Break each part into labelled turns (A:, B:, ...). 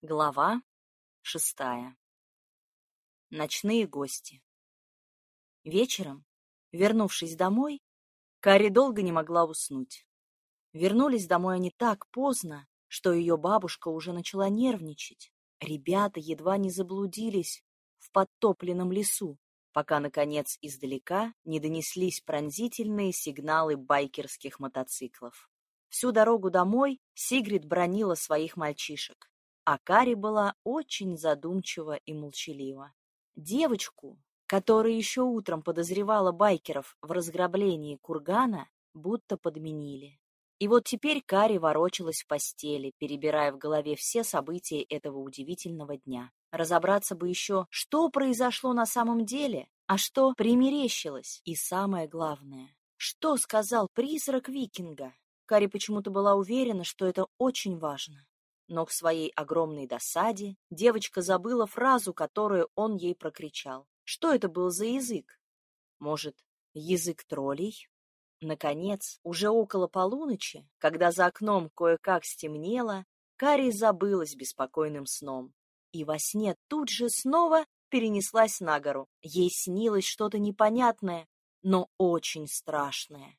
A: Глава шестая. Ночные гости. Вечером, вернувшись домой, Кари долго не могла уснуть. Вернулись домой они так поздно, что ее бабушка уже начала нервничать. Ребята едва не заблудились в подтопленном лесу, пока, наконец, издалека не донеслись пронзительные сигналы байкерских мотоциклов. Всю дорогу домой Сигрид бронила своих мальчишек а Кари была очень задумчива и молчалива. Девочку, которая еще утром подозревала байкеров в разграблении кургана, будто подменили. И вот теперь Кари ворочалась в постели, перебирая в голове все события этого удивительного дня. Разобраться бы еще, что произошло на самом деле, а что примерещилось. И самое главное, что сказал призрак викинга. Кари почему-то была уверена, что это очень важно но к своей огромной досаде девочка забыла фразу, которую он ей прокричал. Что это был за язык? Может, язык троллей? Наконец, уже около полуночи, когда за окном кое-как стемнело, Кари забылась беспокойным сном. И во сне тут же снова перенеслась на гору. Ей снилось что-то непонятное, но очень страшное.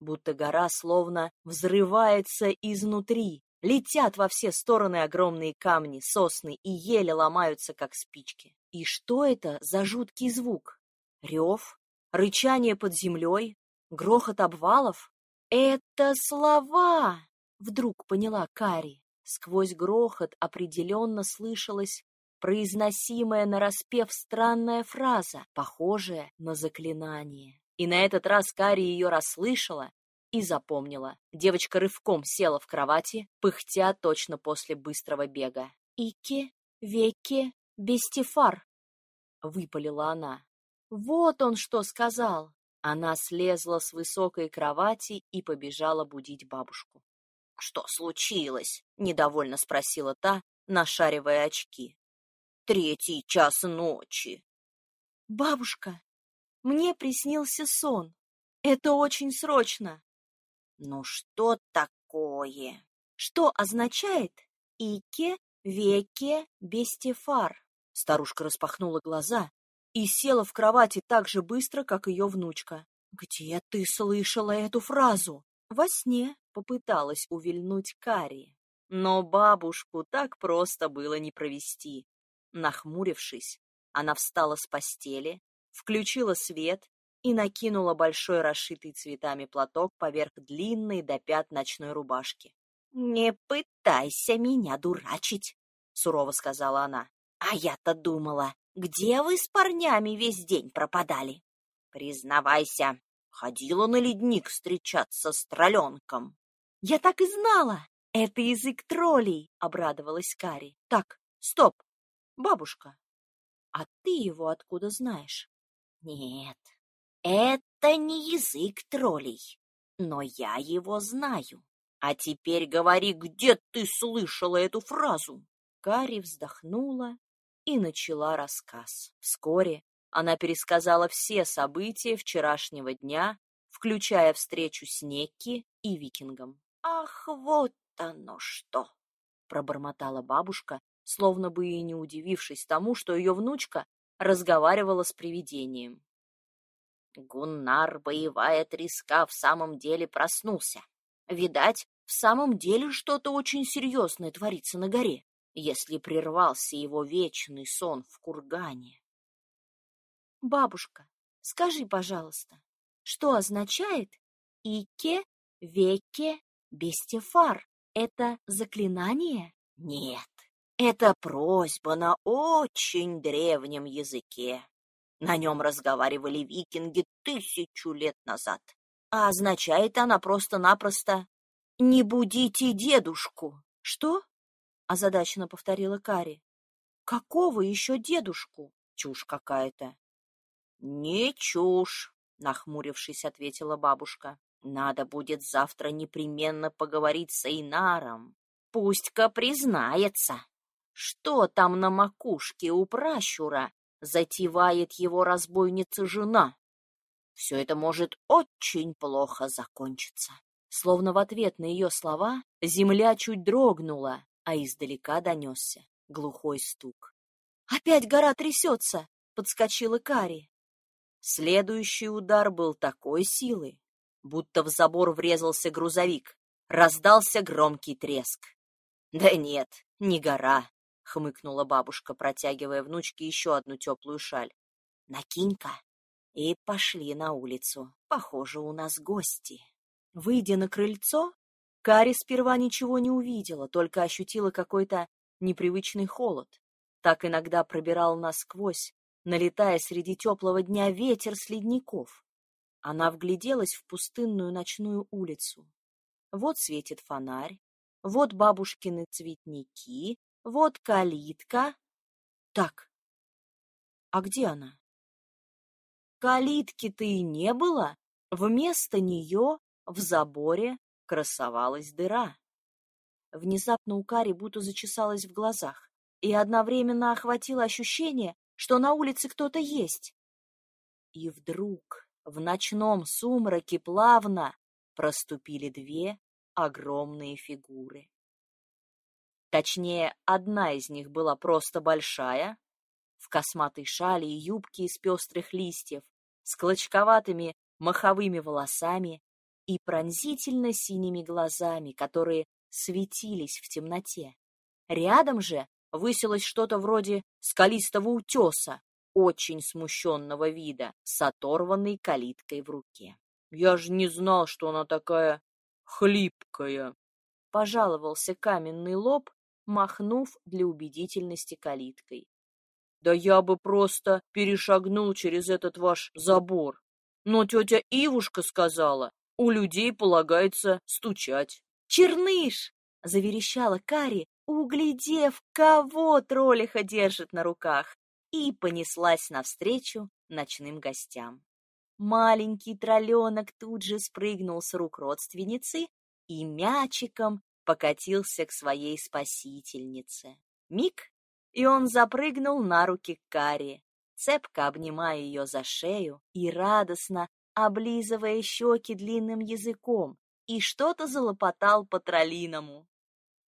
A: Будто гора словно взрывается изнутри, Летят во все стороны огромные камни, сосны и еле ломаются, как спички. И что это за жуткий звук? Рев? Рычание под землей? Грохот обвалов? Это слова! Вдруг поняла Кари. Сквозь грохот определенно слышалась произносимая нараспев странная фраза, похожая на заклинание. И на этот раз Кари ее расслышала и запомнила. Девочка рывком села в кровати, пыхтя точно после быстрого бега. «Ике, веке, бестифар!» — выпалила она. «Вот он что сказал!» Она слезла с высокой кровати и побежала будить бабушку. «Что случилось?» — недовольно спросила та, нашаривая очки. «Третий час ночи». «Бабушка, мне приснился сон. Это очень срочно. Ну что такое? Что означает «ике веке бестефар»? Старушка распахнула глаза и села в кровати так же быстро, как ее внучка. «Где ты слышала эту фразу?» Во сне попыталась увильнуть Кари. Но бабушку так просто было не провести. Нахмурившись, она встала с постели, включила свет и накинула большой расшитый цветами платок поверх длинной до пят ночной рубашки. «Не пытайся меня дурачить», — сурово сказала она. «А я-то думала, где вы с парнями весь день пропадали? Признавайся, ходила на ледник встречаться с тролленком». «Я так и знала! Это язык троллей!» — обрадовалась Кари. «Так, стоп! Бабушка, а ты его откуда знаешь?» «Нет, это не язык троллей, но я его знаю. А теперь говори, где ты слышала эту фразу? Кари вздохнула и начала рассказ. Вскоре она пересказала все события вчерашнего дня, включая встречу с Некки и викингом. «Ах, вот оно что!» — пробормотала бабушка, словно бы и не удивившись тому, что ее внучка разговаривала с привидением. Гуннар, боевая треска, в самом деле проснулся. Видать, в самом деле что-то очень серьезное творится на горе, если прервался его вечный сон в кургане. Бабушка, скажи, пожалуйста, что означает «ике веке бестефар»? Это заклинание? Нет, это просьба на очень древнем языке. На нем разговаривали викинги тысячу лет назад. А означает она просто-напросто «Не будите дедушку». «Что?» — озадаченно повторила Кари. «Какого еще дедушку?» «Чушь какая-то». «Не чушь», — нахмурившись, ответила бабушка. «Надо будет завтра непременно поговорить с Эйнаром. Пусть-ка признается, что там на макушке у пращура затевает его разбойница-жена. Все это может очень плохо закончиться. Словно в ответ на ее слова земля чуть дрогнула, а издалека донесся глухой стук. «Опять гора трясется!» — подскочила Кари. Следующий удар был такой силы, будто в забор врезался грузовик. Раздался громкий треск. «Да нет, не гора», — хмыкнула бабушка, протягивая внучке еще одну теплую шаль. «Накинь-ка». И пошли на улицу. Похоже, у нас гости. Выйдя на крыльцо, Кари сперва ничего не увидела, только ощутила какой-то непривычный холод. Так иногда пробирал насквозь, налетая среди теплого дня ветер с ледников. Она вгляделась в пустынную ночную улицу. Вот светит фонарь, вот бабушкины цветники, вот калитка. Так, а где она? Калитки-то и не было. Вместо нее в заборе красовалась дыра. Внезапно у Кари будто зачесалась в глазах, и одновременно охватило ощущение, что на улице кто-то есть. И вдруг в ночном сумраке плавно проступили две огромные фигуры. Точнее, одна из них была просто большая, в косматой шали и юбке из пестрых листьев, с клочковатыми маховыми волосами и пронзительно синими глазами, которые светились в темноте. Рядом же высилось что-то вроде скалистого утеса, очень смущенного вида, с оторванной калиткой в руке. «Я же не знал, что она такая хлипкая!» — пожаловался каменный лоб, махнув для убедительности калиткой. «Да я бы просто перешагнул через этот ваш забор. Но тетя Ивушка сказала, у людей полагается стучать». «Черныш!» — заверещала Кари, углядев, кого троллиха держит на руках, и понеслась навстречу ночным гостям. Маленький тролленок тут же спрыгнул с рук родственницы и мячиком покатился к своей спасительнице. Миг, и он запрыгнул на руки Кари, цепко обнимая ее за шею и радостно облизывая щеки длинным языком, и что-то залопотал по троллиному.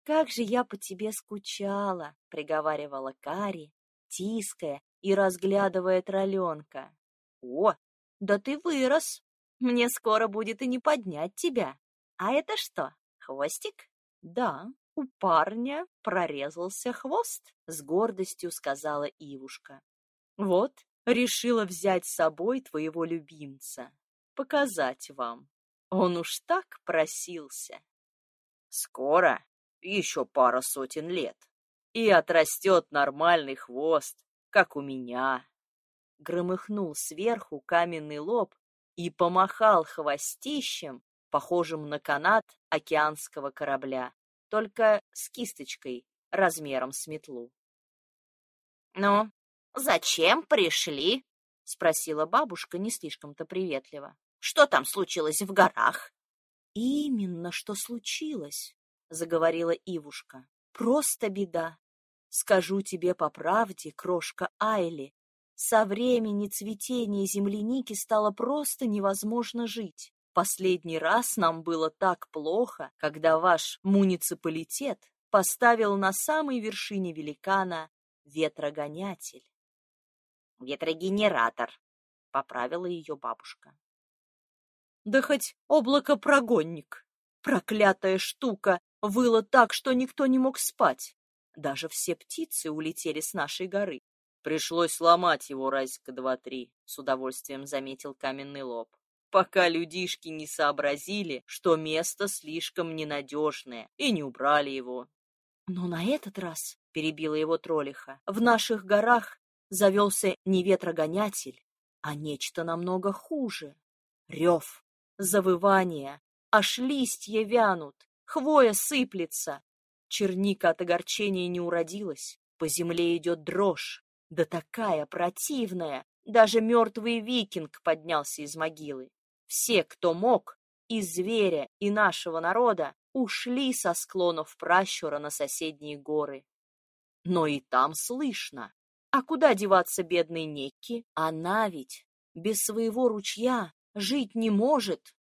A: «Как же я по тебе скучала!» — приговаривала Кари, тиская и разглядывая тролленка. «О, да ты вырос! Мне скоро будет и не поднять тебя. А это что, хвостик?» «Да, у парня прорезался хвост», — с гордостью сказала Ивушка. «Вот, решила взять с собой твоего любимца, показать вам. Он уж так просился. Скоро, еще пара сотен лет, и отрастет нормальный хвост, как у меня. Громыхнул сверху каменный лоб и помахал хвостищем, похожим на канат океанского корабля, только с кисточкой размером с метлу. «Ну, зачем пришли?» — спросила бабушка не слишком-то приветливо. Что там случилось в горах? Именно что случилось, заговорила Ивушка. Просто беда. Скажу тебе по правде, крошка Айли, со времени цветения земляники стало просто невозможно жить. Последний раз нам было так плохо, когда ваш муниципалитет поставил на самой вершине великана ветрогонятель. Ветрогенератор, поправила ее бабушка да хоть облако-прогонник. Проклятая штука выла так, что никто не мог спать. Даже все птицы улетели с нашей горы. Пришлось сломать его разика два-три, с удовольствием заметил каменный лоб. Пока людишки не сообразили, что место слишком ненадежное, и не убрали его. Но на этот раз, перебила его троллиха, в наших горах завелся не ветрогонятель, а нечто намного хуже. Рев завывание, аж листья вянут, хвоя сыплется. Черника от огорчения не уродилась, по земле идет дрожь, да такая противная, даже мертвый викинг поднялся из могилы. Все, кто мог, и зверя, и нашего народа, ушли со склонов пращура на соседние горы. Но и там слышно. А куда деваться бедной Некки? Она ведь без своего ручья жить не может.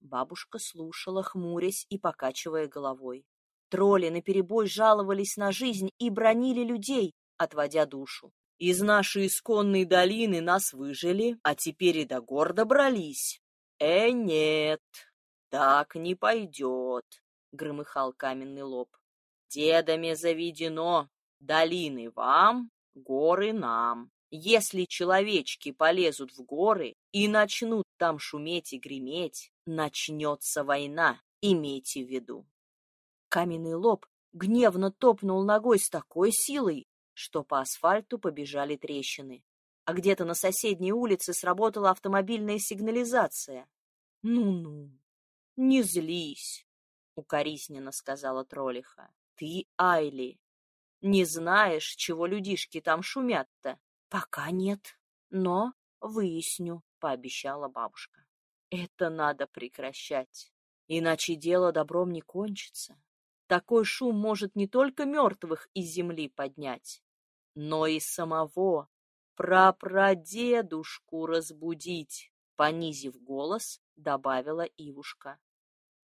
A: Бабушка слушала, хмурясь и покачивая головой. Тролли наперебой жаловались на жизнь и бронили людей, отводя душу. Из нашей исконной долины нас выжили, а теперь и до гор добрались. Э, нет, так не пойдет, — громыхал каменный лоб. Дедами заведено, долины вам, горы нам. Если человечки полезут в горы и начнут там шуметь и греметь, начнется война, имейте в виду. Каменный лоб гневно топнул ногой с такой силой, что по асфальту побежали трещины. А где-то на соседней улице сработала автомобильная сигнализация. «Ну-ну, не злись», — укоризненно сказала Тролиха. «Ты, Айли, не знаешь, чего людишки там шумят-то?» «Пока нет, но выясню», — пообещала бабушка. «Это надо прекращать, иначе дело добром не кончится. Такой шум может не только мертвых из земли поднять, но и самого прапрадедушку разбудить», — понизив голос, добавила Ивушка.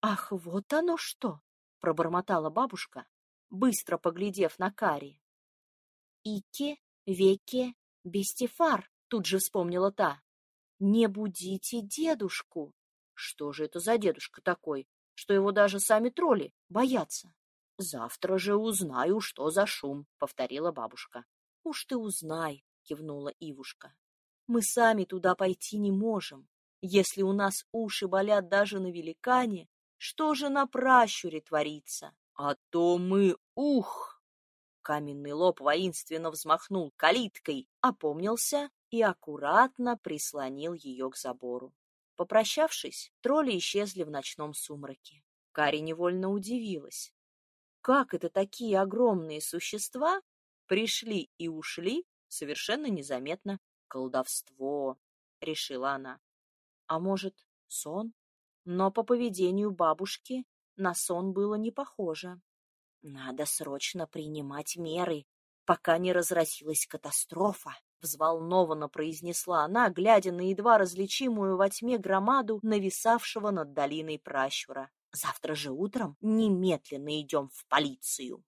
A: «Ах, вот оно что!» — пробормотала бабушка, быстро поглядев на Кари. «Ике, веке, Бестифар, тут же вспомнила та. Не будите дедушку. Что же это за дедушка такой, что его даже сами тролли боятся? Завтра же узнаю, что за шум, повторила бабушка. Уж ты узнай, кивнула Ивушка. Мы сами туда пойти не можем. Если у нас уши болят даже на великане, что же на пращуре творится? А то мы, ух, Каменный лоб воинственно взмахнул калиткой, опомнился и аккуратно прислонил ее к забору. Попрощавшись, тролли исчезли в ночном сумраке. Кари невольно удивилась. Как это такие огромные существа пришли и ушли совершенно незаметно? Колдовство, решила она. А может, сон? Но по поведению бабушки на сон было не похоже. Надо срочно принимать меры, пока не разразилась катастрофа, взволнованно произнесла она, глядя на едва различимую во тьме громаду нависавшего над долиной пращура. Завтра же утром немедленно идем в полицию.